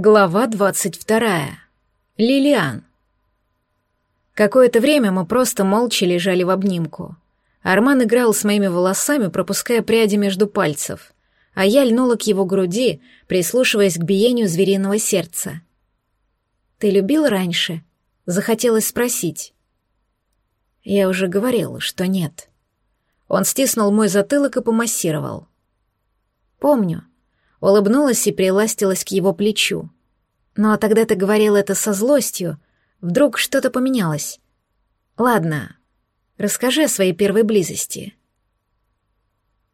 Глава двадцать вторая. Лилиан. Какое-то время мы просто молча лежали в обнимку. Арман играл с моими волосами, пропуская пряди между пальцев, а я льнула к его груди, прислушиваясь к биению звериного сердца. «Ты любил раньше?» — захотелось спросить. Я уже говорила, что нет. Он стиснул мой затылок и помассировал. «Помню», улыбнулась и приластилась к его плечу. «Ну а тогда ты говорил это со злостью. Вдруг что-то поменялось. Ладно, расскажи о своей первой близости».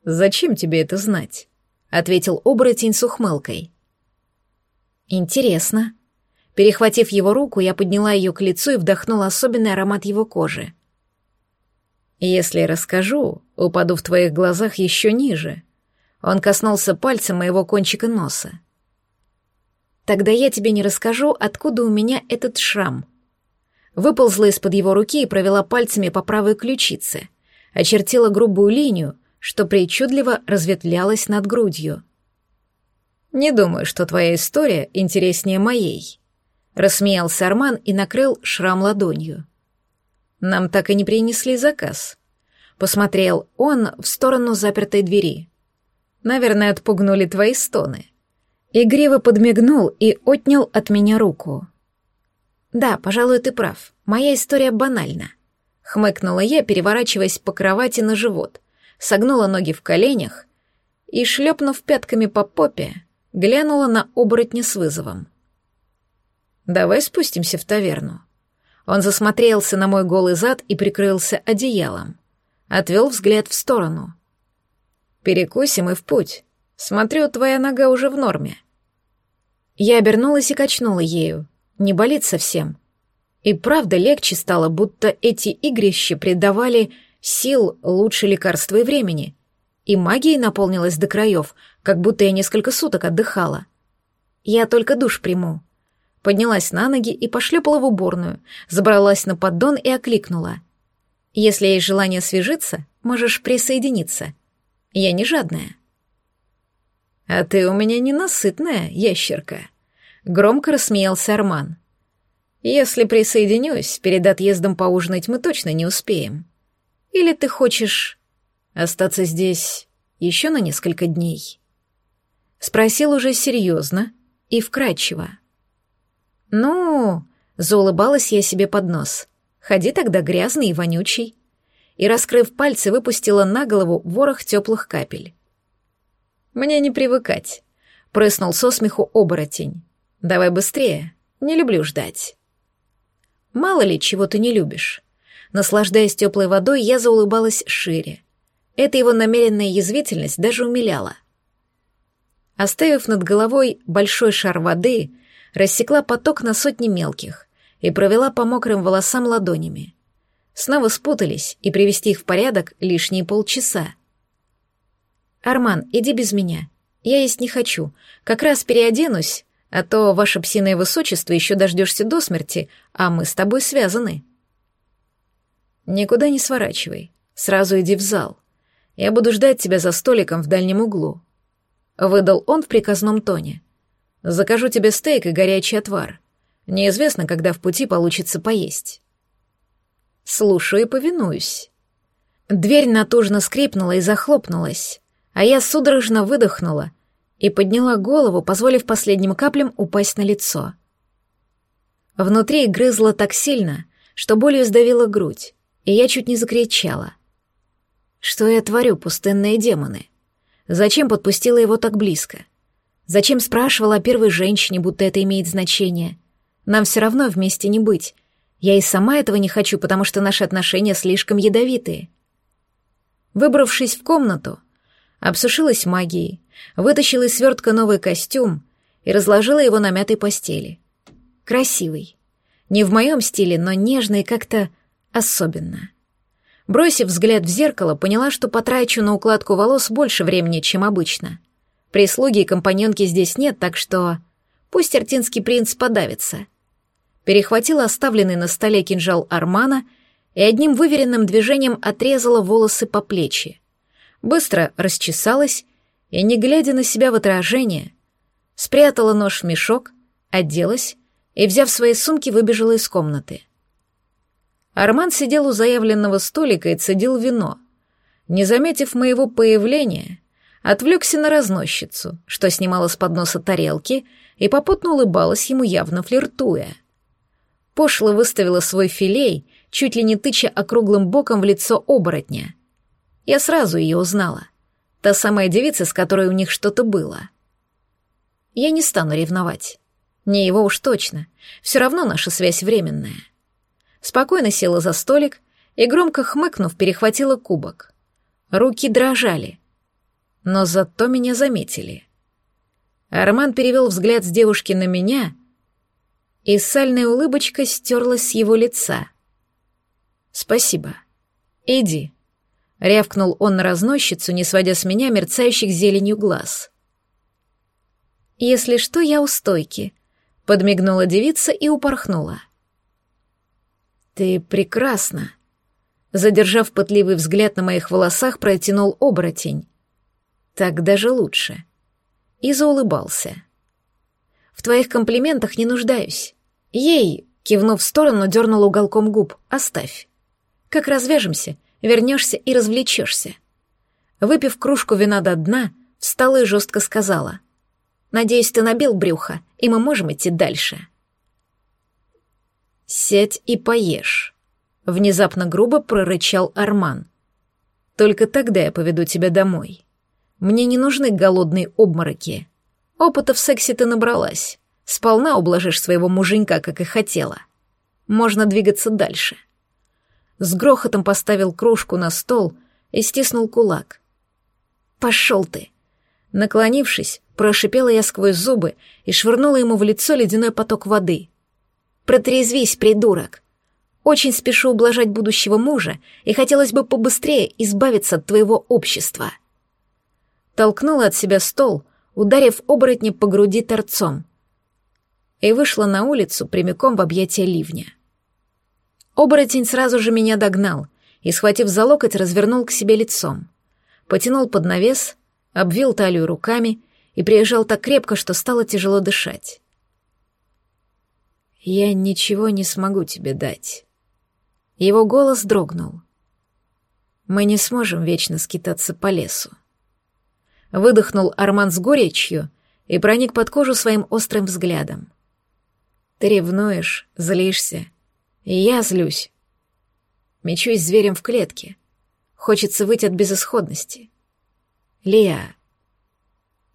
«Зачем тебе это знать?» — ответил оборотень с ухмылкой. «Интересно». Перехватив его руку, я подняла ее к лицу и вдохнула особенный аромат его кожи. «Если расскажу, упаду в твоих глазах еще ниже», он коснулся пальцем моего кончика носа. «Тогда я тебе не расскажу, откуда у меня этот шрам». Выползла из-под его руки и провела пальцами по правой ключице, очертила грубую линию, что причудливо разветвлялась над грудью. «Не думаю, что твоя история интереснее моей», — рассмеялся Арман и накрыл шрам ладонью. «Нам так и не принесли заказ». Посмотрел он в сторону запертой двери. Наверное, отпугнули твои стоны. Игриво подмигнул и отнял от меня руку. Да, пожалуй, ты прав. Моя история банальна. Хмыкнула я, переворачиваясь по кровати на живот, согнула ноги в коленях и, шлепнув пятками по попе, глянула на оборотня с вызовом. «Давай спустимся в таверну». Он засмотрелся на мой голый зад и прикрылся одеялом. Отвел взгляд в сторону — Перекусим и в путь. Смотрю, твоя нога уже в норме. Я обернулась и качнула ею. Не болит совсем. И правда легче стало, будто эти игрища придавали сил лучше лекарства и времени. И магией наполнилась до краев, как будто я несколько суток отдыхала. Я только душ приму. Поднялась на ноги и пошлепала в уборную, забралась на поддон и окликнула. «Если есть желание освежиться, можешь присоединиться». Я не жадная. А ты у меня ненасытная, ящерка. Громко рассмеялся Арман. Если присоединюсь, перед отъездом поужинать мы точно не успеем. Или ты хочешь остаться здесь еще на несколько дней? Спросил уже серьезно и вкрадчиво. Ну, заулыбалась я себе под нос. Ходи тогда грязный и вонючий и, раскрыв пальцы, выпустила на голову ворох теплых капель. «Мне не привыкать», — прыснул со смеху оборотень. «Давай быстрее, не люблю ждать». «Мало ли, чего ты не любишь». Наслаждаясь теплой водой, я заулыбалась шире. Эта его намеренная язвительность даже умиляла. Оставив над головой большой шар воды, рассекла поток на сотни мелких и провела по мокрым волосам ладонями снова спутались, и привести их в порядок лишние полчаса. «Арман, иди без меня. Я есть не хочу. Как раз переоденусь, а то ваше псиное высочество еще дождешься до смерти, а мы с тобой связаны». «Никуда не сворачивай. Сразу иди в зал. Я буду ждать тебя за столиком в дальнем углу», — выдал он в приказном тоне. «Закажу тебе стейк и горячий отвар. Неизвестно, когда в пути получится поесть». Слушаю и повинуюсь. Дверь натужно скрипнула и захлопнулась, а я судорожно выдохнула и подняла голову, позволив последним каплям упасть на лицо. Внутри грызло так сильно, что болью сдавила грудь, и я чуть не закричала. Что я творю, пустынные демоны? Зачем подпустила его так близко? Зачем спрашивала о первой женщине, будто это имеет значение? Нам все равно вместе не быть, я и сама этого не хочу, потому что наши отношения слишком ядовитые. Выбравшись в комнату, обсушилась магией, вытащила из свертка новый костюм и разложила его на мятой постели. Красивый. Не в моем стиле, но нежный как-то особенно. Бросив взгляд в зеркало, поняла, что потрачу на укладку волос больше времени, чем обычно. Прислуги и компаньонки здесь нет, так что пусть артинский принц подавится — перехватила оставленный на столе кинжал Армана и одним выверенным движением отрезала волосы по плечи. Быстро расчесалась и, не глядя на себя в отражение, спрятала нож в мешок, оделась и, взяв свои сумки, выбежала из комнаты. Арман сидел у заявленного столика и цедил вино. Не заметив моего появления, отвлекся на разносчицу, что снимала с подноса тарелки и попутно улыбалась ему, явно флиртуя. Пошло выставила свой филей, чуть ли не тыча округлым боком в лицо оборотня. Я сразу ее узнала. Та самая девица, с которой у них что-то было. Я не стану ревновать. Не его уж точно. Все равно наша связь временная. Спокойно села за столик и, громко хмыкнув, перехватила кубок. Руки дрожали. Но зато меня заметили. Арман перевел взгляд с девушки на меня, и сальная улыбочка стерлась с его лица. «Спасибо. Иди», — рявкнул он на разносчицу, не сводя с меня мерцающих зеленью глаз. «Если что, я у стойки», — подмигнула девица и упорхнула. «Ты прекрасна», — задержав пытливый взгляд на моих волосах, протянул оборотень. «Так даже лучше». И заулыбался. «В твоих комплиментах не нуждаюсь. Ей», — кивнув в сторону, дернул уголком губ, — «оставь. Как развяжемся, вернешься и развлечешься». Выпив кружку вина до дна, встала и жестко сказала. «Надеюсь, ты набил брюхо, и мы можем идти дальше». «Сядь и поешь», — внезапно грубо прорычал Арман. «Только тогда я поведу тебя домой. Мне не нужны голодные обмороки. Опыта в сексе ты набралась. Сполна ублажишь своего муженька, как и хотела. Можно двигаться дальше». С грохотом поставил кружку на стол и стиснул кулак. «Пошел ты!» Наклонившись, прошипела я сквозь зубы и швырнула ему в лицо ледяной поток воды — Протрезвись, придурок. Очень спешу ублажать будущего мужа, и хотелось бы побыстрее избавиться от твоего общества. Толкнула от себя стол, ударив оборотня по груди торцом, и вышла на улицу прямиком в объятия ливня. Оборотень сразу же меня догнал и, схватив за локоть, развернул к себе лицом. Потянул под навес, обвил талию руками и приезжал так крепко, что стало тяжело дышать. «Я ничего не смогу тебе дать». Его голос дрогнул. «Мы не сможем вечно скитаться по лесу». Выдохнул Арман с горечью и проник под кожу своим острым взглядом. «Ты ревнуешь, злишься, и я злюсь. Мечусь зверем в клетке. Хочется выйти от безысходности. Лия,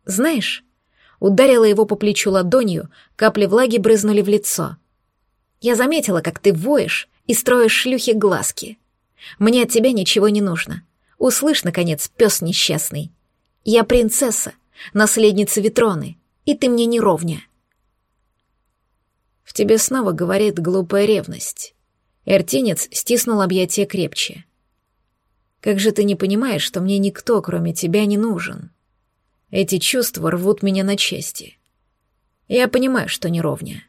знаешь, ударила его по плечу ладонью, капли влаги брызнули в лицо. «Я заметила, как ты воешь и строишь шлюхи глазки. Мне от тебя ничего не нужно. Услышь, наконец, пес несчастный. Я принцесса, наследница Ветроны, и ты мне не ровня». В тебе снова говорит глупая ревность. Эртинец стиснул объятия крепче. «Как же ты не понимаешь, что мне никто, кроме тебя, не нужен?» Эти чувства рвут меня на части. Я понимаю, что не ровня.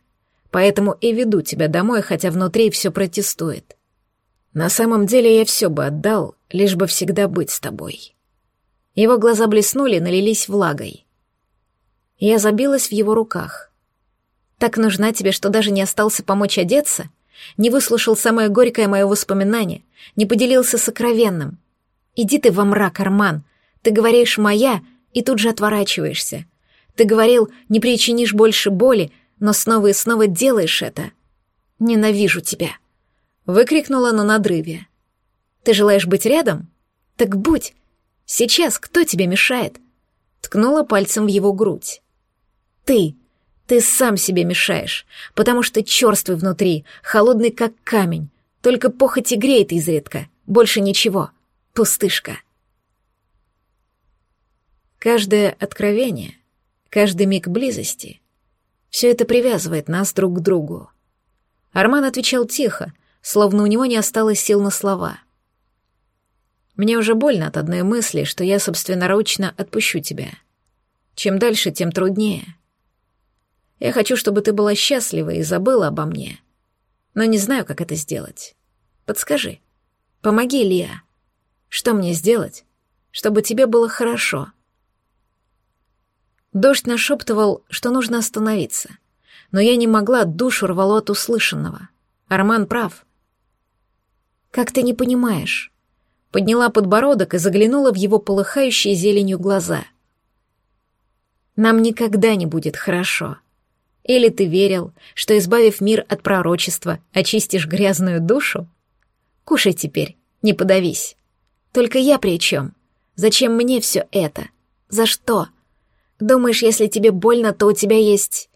Поэтому и веду тебя домой, хотя внутри все протестует. На самом деле я все бы отдал, лишь бы всегда быть с тобой. Его глаза блеснули, налились влагой. Я забилась в его руках. Так нужна тебе, что даже не остался помочь одеться, не выслушал самое горькое мое воспоминание, не поделился сокровенным. Иди ты во мрак, Арман. Ты говоришь «моя», и тут же отворачиваешься. Ты говорил, не причинишь больше боли, но снова и снова делаешь это. Ненавижу тебя. Выкрикнула на надрыве. Ты желаешь быть рядом? Так будь. Сейчас кто тебе мешает? Ткнула пальцем в его грудь. Ты. Ты сам себе мешаешь, потому что черствый внутри, холодный как камень. Только похоть и греет изредка. Больше ничего. Пустышка. Каждое откровение, каждый миг близости — все это привязывает нас друг к другу. Арман отвечал тихо, словно у него не осталось сил на слова. Мне уже больно от одной мысли, что я собственноручно отпущу тебя. Чем дальше, тем труднее. Я хочу, чтобы ты была счастлива и забыла обо мне. Но не знаю, как это сделать. Подскажи. Помоги, Лия. Что мне сделать, чтобы тебе было хорошо?» Дождь нашептывал, что нужно остановиться. но я не могла, душу рвало от услышанного. Арман прав. «Как ты не понимаешь?» Подняла подбородок и заглянула в его полыхающие зеленью глаза. «Нам никогда не будет хорошо. Или ты верил, что, избавив мир от пророчества, очистишь грязную душу? Кушай теперь, не подавись. Только я при чем? Зачем мне все это? За что? Думаешь, если тебе больно, то у тебя есть...»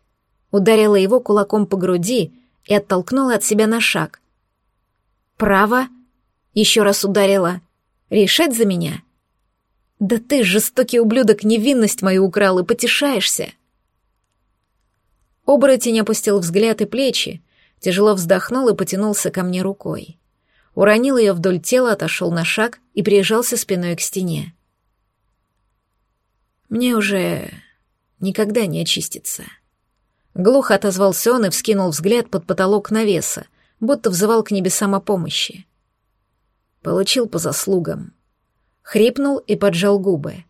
Ударила его кулаком по груди и оттолкнула от себя на шаг. «Право?» Еще раз ударила. «Решать за меня?» «Да ты, жестокий ублюдок, невинность мою украл и потешаешься!» Оборотень опустил взгляд и плечи, тяжело вздохнул и потянулся ко мне рукой. Уронил ее вдоль тела, отошел на шаг и прижался спиной к стене. «Мне уже никогда не очиститься». Глухо отозвался он и вскинул взгляд под потолок навеса, будто взывал к небесам о помощи. Получил по заслугам. Хрипнул и поджал губы.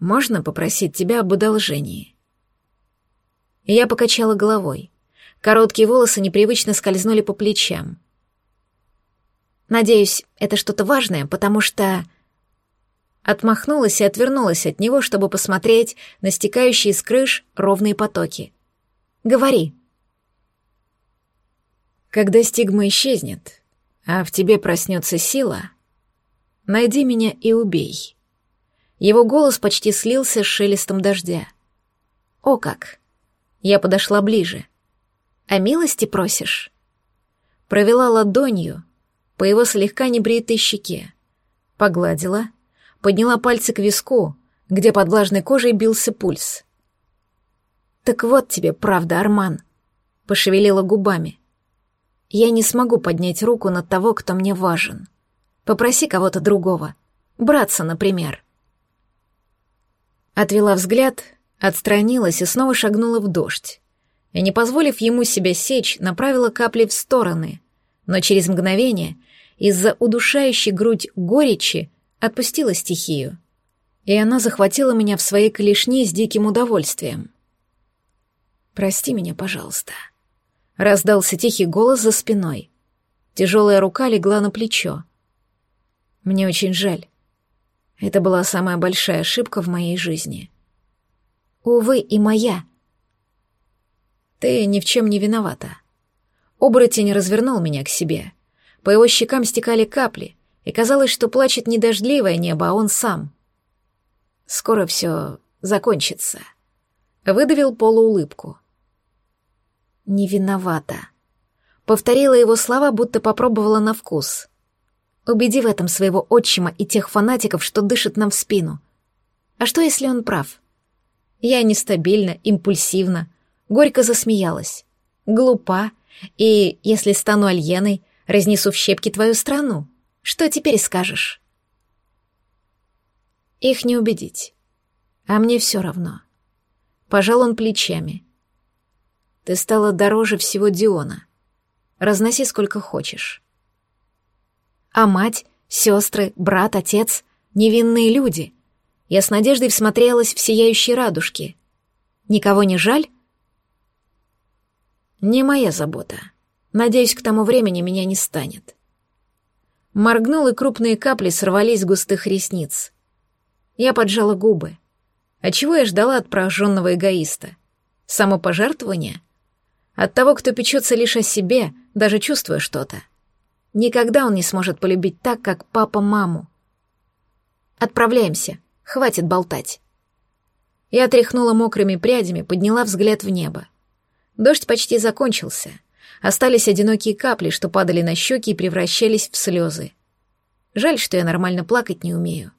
«Можно попросить тебя об одолжении?» Я покачала головой. Короткие волосы непривычно скользнули по плечам. «Надеюсь, это что-то важное, потому что...» Отмахнулась и отвернулась от него, чтобы посмотреть на стекающие с крыш ровные потоки. «Говори». «Когда стигма исчезнет, а в тебе проснется сила, найди меня и убей». Его голос почти слился с шелестом дождя. «О как!» Я подошла ближе. «А милости просишь?» Провела ладонью по его слегка небритой щеке, погладила, подняла пальцы к виску, где под влажной кожей бился пульс. «Так вот тебе правда, Арман», — пошевелила губами. «Я не смогу поднять руку над того, кто мне важен. Попроси кого-то другого. Братца, например». Отвела взгляд — Отстранилась и снова шагнула в дождь. И, не позволив ему себя сечь, направила капли в стороны, но через мгновение из-за удушающей грудь горечи отпустила стихию. И она захватила меня в своей клешни с диким удовольствием. «Прости меня, пожалуйста», — раздался тихий голос за спиной. Тяжелая рука легла на плечо. «Мне очень жаль. Это была самая большая ошибка в моей жизни». Увы, и моя. Ты ни в чем не виновата. Оборотень развернул меня к себе. По его щекам стекали капли, и казалось, что плачет не дождливое небо, а он сам. Скоро все закончится. Выдавил полуулыбку. Не виновата. Повторила его слова, будто попробовала на вкус. Убеди в этом своего отчима и тех фанатиков, что дышат нам в спину. А что, если он прав? Я нестабильна, импульсивна. Горько засмеялась. Глупа. И если стану альеной, разнесу в щепки твою страну. Что теперь скажешь? Их не убедить. А мне все равно. Пожал он плечами. Ты стала дороже всего Диона. Разноси сколько хочешь. А мать, сестры, брат, отец — невинные люди — я с надеждой всмотрелась в сияющие радужки. Никого не жаль? Не моя забота. Надеюсь, к тому времени меня не станет. Моргнул, и крупные капли сорвались с густых ресниц. Я поджала губы. А чего я ждала от пораженного эгоиста? Самопожертвования? От того, кто печется лишь о себе, даже чувствуя что-то. Никогда он не сможет полюбить так, как папа маму. Отправляемся. Хватит болтать. Я тряхнула мокрыми прядями, подняла взгляд в небо. Дождь почти закончился. Остались одинокие капли, что падали на щеки и превращались в слезы. Жаль, что я нормально плакать не умею.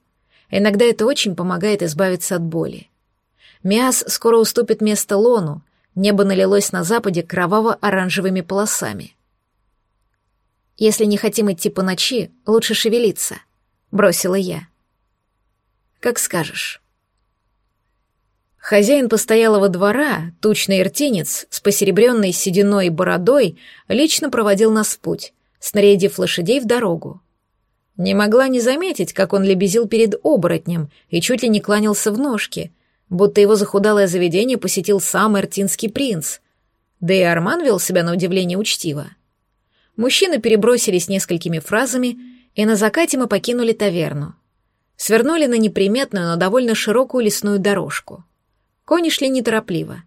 Иногда это очень помогает избавиться от боли. Миас скоро уступит место Лону, небо налилось на западе кроваво-оранжевыми полосами. «Если не хотим идти по ночи, лучше шевелиться», — бросила я. Как скажешь. Хозяин постоялого двора, тучный иртинец с посеребренной сединой и бородой, лично проводил нас в путь, снарядив лошадей в дорогу. Не могла не заметить, как он лебезил перед оборотнем и чуть ли не кланялся в ножки, будто его захудалое заведение посетил сам иртинский принц. Да и Арман вел себя на удивление учтиво. Мужчины перебросились несколькими фразами, и на закате мы покинули таверну. Свернули на неприметную, но довольно широкую лесную дорожку. Кони шли неторопливо,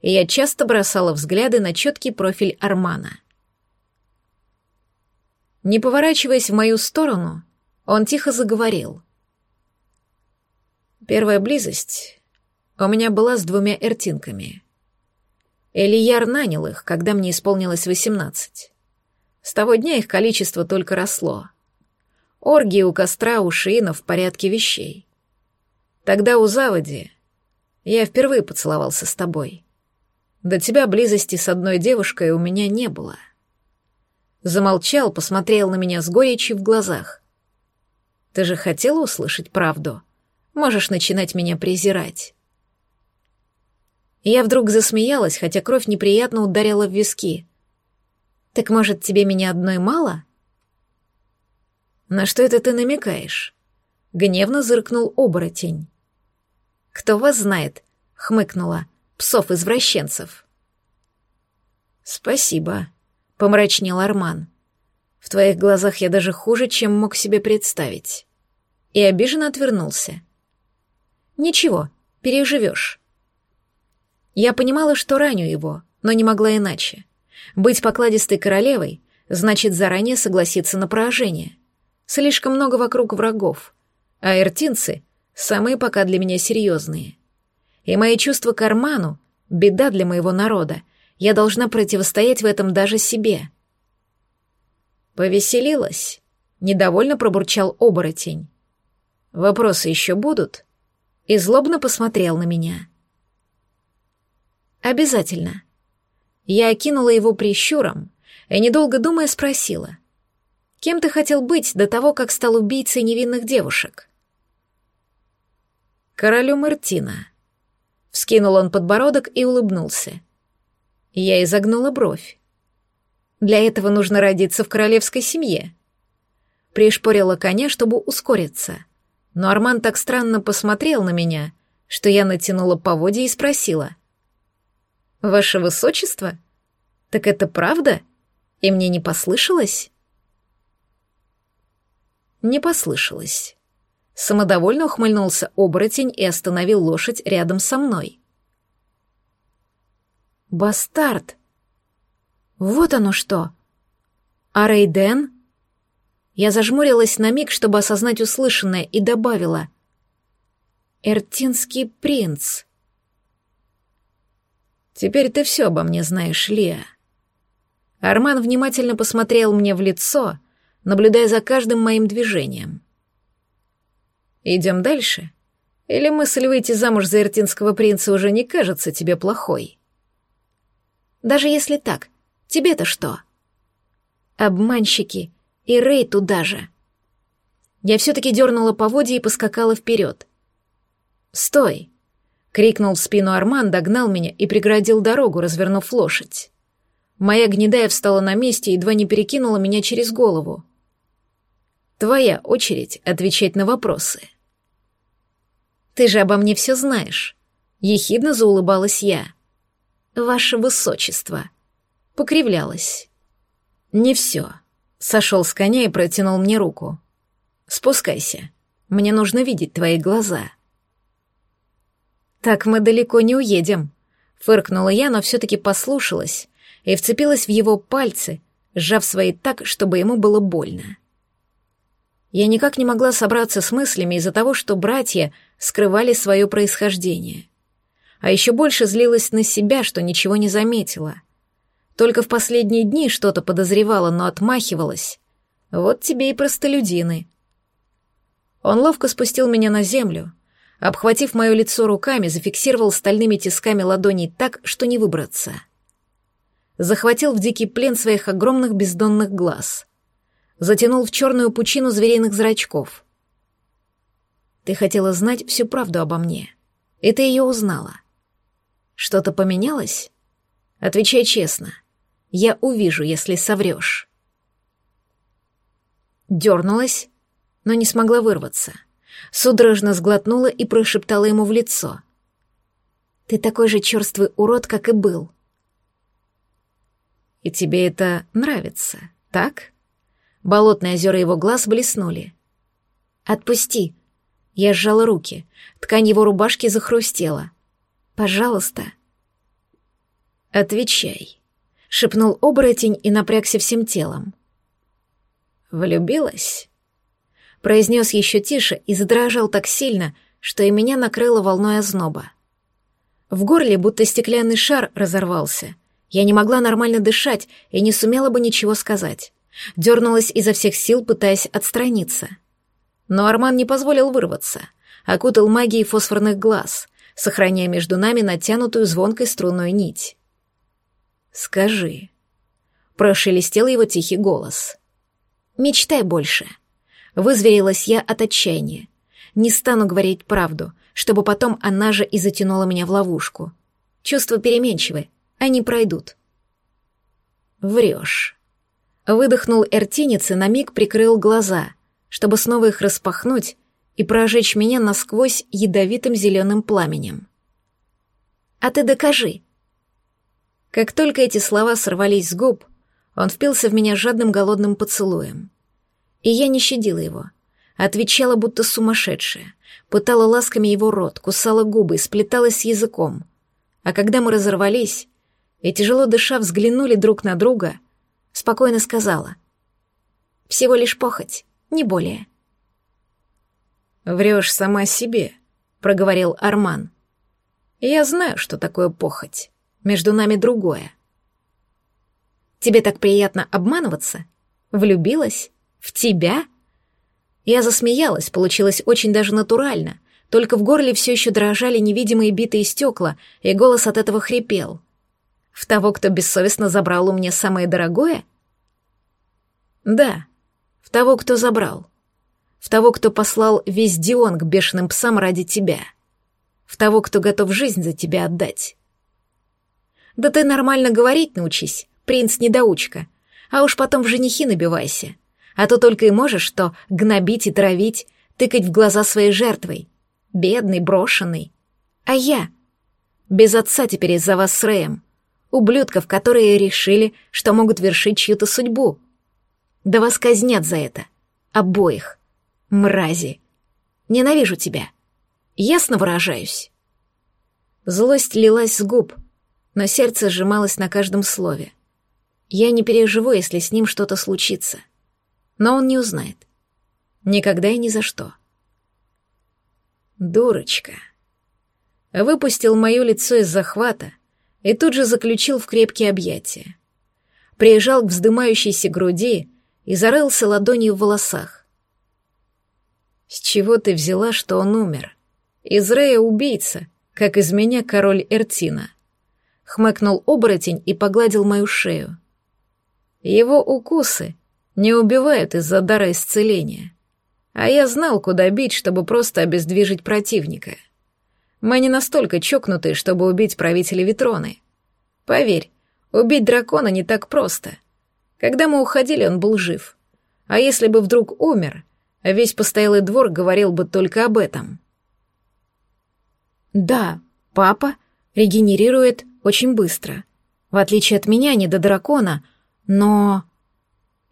и я часто бросала взгляды на четкий профиль Армана. Не поворачиваясь в мою сторону, он тихо заговорил. Первая близость у меня была с двумя эртинками. Элияр нанял их, когда мне исполнилось восемнадцать. С того дня их количество только росло. Оргии у костра у Шиина в порядке вещей. Тогда у заводи я впервые поцеловался с тобой. До тебя близости с одной девушкой у меня не было. Замолчал, посмотрел на меня с горечью в глазах. Ты же хотела услышать правду? Можешь начинать меня презирать. Я вдруг засмеялась, хотя кровь неприятно ударила в виски. «Так, может, тебе меня одной мало?» «На что это ты намекаешь?» Гневно зыркнул оборотень. «Кто вас знает?» — хмыкнула. «Псов-извращенцев». «Спасибо», — помрачнел Арман. «В твоих глазах я даже хуже, чем мог себе представить». И обиженно отвернулся. «Ничего, переживешь». Я понимала, что раню его, но не могла иначе. Быть покладистой королевой значит заранее согласиться на поражение. Слишком много вокруг врагов, а эртинцы — самые пока для меня серьезные. И мои чувства к Арману — беда для моего народа. Я должна противостоять в этом даже себе. Повеселилась. Недовольно пробурчал оборотень. Вопросы еще будут? И злобно посмотрел на меня. «Обязательно». Я окинула его прищуром и, недолго думая, спросила. «Кем ты хотел быть до того, как стал убийцей невинных девушек?» «Королю Мартина». Вскинул он подбородок и улыбнулся. Я изогнула бровь. «Для этого нужно родиться в королевской семье». Пришпорила коня, чтобы ускориться. Но Арман так странно посмотрел на меня, что я натянула поводья и спросила — «Ваше высочество? Так это правда? И мне не послышалось?» Не послышалось. Самодовольно ухмыльнулся оборотень и остановил лошадь рядом со мной. «Бастард! Вот оно что! А Рейден?» Я зажмурилась на миг, чтобы осознать услышанное, и добавила. «Эртинский принц». Теперь ты все обо мне знаешь, Лия. Арман внимательно посмотрел мне в лицо, наблюдая за каждым моим движением. Идем дальше? Или мысль выйти замуж за иртинского принца уже не кажется тебе плохой? Даже если так, тебе-то что? Обманщики и Рей туда же. Я все-таки дернула поводья и поскакала вперед. «Стой!» Крикнул в спину Арман, догнал меня и преградил дорогу, развернув лошадь. Моя гнедая встала на месте и едва не перекинула меня через голову. Твоя очередь отвечать на вопросы. Ты же обо мне все знаешь. Ехидно заулыбалась я. Ваше высочество. Покривлялась. Не все. Сошел с коня и протянул мне руку. Спускайся. Мне нужно видеть твои глаза. «Так мы далеко не уедем», — фыркнула я, но все-таки послушалась и вцепилась в его пальцы, сжав свои так, чтобы ему было больно. Я никак не могла собраться с мыслями из-за того, что братья скрывали свое происхождение. А еще больше злилась на себя, что ничего не заметила. Только в последние дни что-то подозревала, но отмахивалась. Вот тебе и простолюдины. Он ловко спустил меня на землю, обхватив мое лицо руками, зафиксировал стальными тисками ладоней так, что не выбраться. Захватил в дикий плен своих огромных бездонных глаз. Затянул в черную пучину звериных зрачков. Ты хотела знать всю правду обо мне, и ты ее узнала. Что-то поменялось? Отвечай честно. Я увижу, если соврешь. Дернулась, но не смогла вырваться — судорожно сглотнула и прошептала ему в лицо. «Ты такой же черствый урод, как и был». И тебе это нравится, так? Болотные озера его глаз блеснули. «Отпусти!» Я сжала руки. Ткань его рубашки захрустела. «Пожалуйста!» «Отвечай!» — шепнул оборотень и напрягся всем телом. «Влюбилась?» Произнес еще тише и задрожал так сильно, что и меня накрыло волной озноба. В горле будто стеклянный шар разорвался. Я не могла нормально дышать и не сумела бы ничего сказать. Дернулась изо всех сил, пытаясь отстраниться. Но Арман не позволил вырваться. Окутал магией фосфорных глаз, сохраняя между нами натянутую звонкой струнную нить. «Скажи», — прошелестел его тихий голос. «Мечтай больше». Вызверилась я от отчаяния. Не стану говорить правду, чтобы потом она же и затянула меня в ловушку. Чувства переменчивы, они пройдут. Врешь. Выдохнул Эртинец и на миг прикрыл глаза, чтобы снова их распахнуть и прожечь меня насквозь ядовитым зеленым пламенем. «А ты докажи!» Как только эти слова сорвались с губ, он впился в меня жадным голодным поцелуем. И я не щадила его — Отвечала, будто сумасшедшая. Пытала ласками его рот, кусала губы, сплеталась языком. А когда мы разорвались и, тяжело дыша, взглянули друг на друга, спокойно сказала. «Всего лишь похоть, не более». «Врешь сама себе», — проговорил Арман. «Я знаю, что такое похоть. Между нами другое». «Тебе так приятно обманываться? Влюбилась? В тебя?» Я засмеялась, получилось очень даже натурально, только в горле все еще дрожали невидимые битые стекла, и голос от этого хрипел. В того, кто бессовестно забрал у меня самое дорогое? Да, в того, кто забрал. В того, кто послал весь Дион к бешеным псам ради тебя. В того, кто готов жизнь за тебя отдать. Да ты нормально говорить научись, принц-недоучка, а уж потом в женихи набивайся а то только и можешь что гнобить и травить, тыкать в глаза своей жертвой. Бедный, брошенный. А я? Без отца теперь из-за вас с Рэем. Ублюдков, которые решили, что могут вершить чью-то судьбу. Да вас казнят за это. Обоих. Мрази. Ненавижу тебя. Ясно выражаюсь? Злость лилась с губ, но сердце сжималось на каждом слове. Я не переживу, если с ним что-то случится. — но он не узнает. Никогда и ни за что. Дурочка. Выпустил мое лицо из захвата и тут же заключил в крепкие объятия. Приезжал к вздымающейся груди и зарылся ладонью в волосах. «С чего ты взяла, что он умер? Из Рея убийца, как из меня король Эртина». Хмыкнул оборотень и погладил мою шею. Его укусы не убивают из-за дара исцеления. А я знал, куда бить, чтобы просто обездвижить противника. Мы не настолько чокнутые, чтобы убить правителя Ветроны. Поверь, убить дракона не так просто. Когда мы уходили, он был жив. А если бы вдруг умер, весь постоялый двор говорил бы только об этом. Да, папа регенерирует очень быстро. В отличие от меня, не до дракона, но...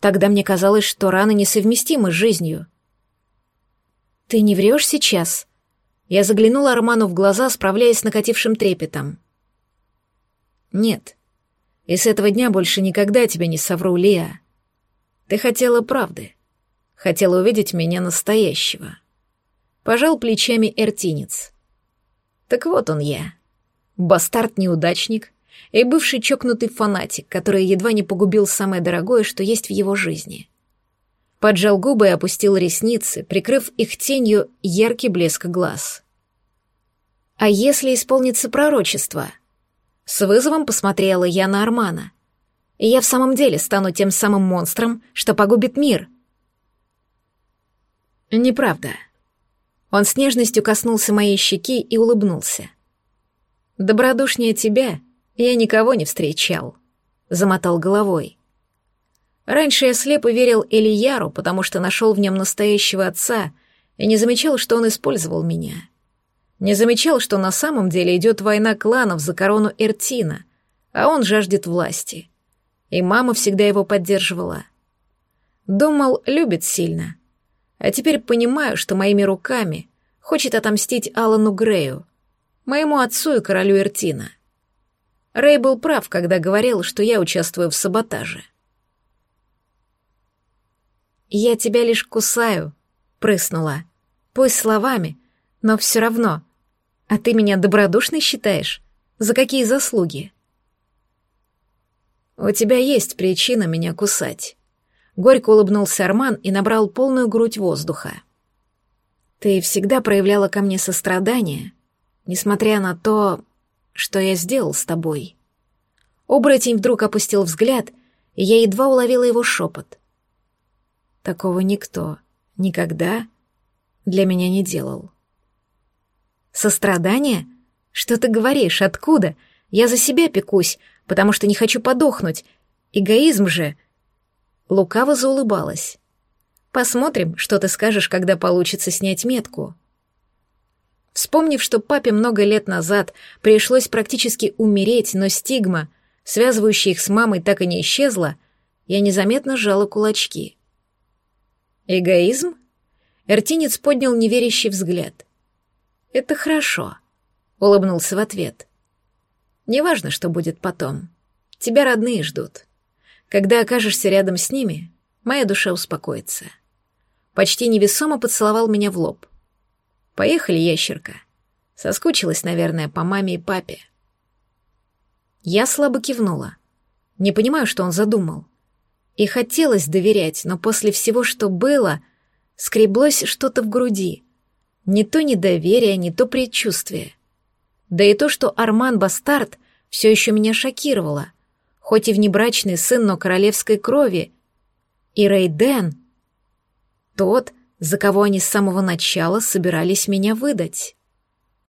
Тогда мне казалось, что раны несовместимы с жизнью. «Ты не врешь сейчас?» Я заглянула Арману в глаза, справляясь с накатившим трепетом. «Нет. И с этого дня больше никогда тебя не совру, Лия. Ты хотела правды. Хотела увидеть меня настоящего». Пожал плечами Эртинец. «Так вот он я. Бастард-неудачник, и бывший чокнутый фанатик, который едва не погубил самое дорогое, что есть в его жизни. Поджал губы и опустил ресницы, прикрыв их тенью яркий блеск глаз. «А если исполнится пророчество?» С вызовом посмотрела я на Армана. «И я в самом деле стану тем самым монстром, что погубит мир». «Неправда». Он с нежностью коснулся моей щеки и улыбнулся. «Добродушнее тебя я никого не встречал», — замотал головой. Раньше я слепо верил Элияру, потому что нашел в нем настоящего отца и не замечал, что он использовал меня. Не замечал, что на самом деле идет война кланов за корону Эртина, а он жаждет власти. И мама всегда его поддерживала. Думал, любит сильно. А теперь понимаю, что моими руками хочет отомстить Алану Грею, моему отцу и королю Эртина. Рэй был прав, когда говорил, что я участвую в саботаже. «Я тебя лишь кусаю», — прыснула. «Пусть словами, но все равно. А ты меня добродушной считаешь? За какие заслуги?» «У тебя есть причина меня кусать». Горько улыбнулся Арман и набрал полную грудь воздуха. «Ты всегда проявляла ко мне сострадание, несмотря на то, что я сделал с тобой». Оборотень вдруг опустил взгляд, и я едва уловила его шепот. Такого никто никогда для меня не делал. «Сострадание? Что ты говоришь? Откуда? Я за себя пекусь, потому что не хочу подохнуть. Эгоизм же!» Лукаво заулыбалась. «Посмотрим, что ты скажешь, когда получится снять метку». Вспомнив, что папе много лет назад пришлось практически умереть, но стигма, связывающая их с мамой, так и не исчезла, я незаметно сжала кулачки. «Эгоизм?» Эртинец поднял неверящий взгляд. «Это хорошо», — улыбнулся в ответ. «Неважно, что будет потом. Тебя родные ждут. Когда окажешься рядом с ними, моя душа успокоится». Почти невесомо поцеловал меня в лоб. «Поехали, ящерка». Соскучилась, наверное, по маме и папе. Я слабо кивнула. Не понимаю, что он задумал. И хотелось доверять, но после всего, что было, скреблось что-то в груди. Не то недоверие, не то предчувствие. Да и то, что Арман Бастард все еще меня шокировало, хоть и внебрачный сын, но королевской крови. И Рейден, тот, за кого они с самого начала собирались меня выдать.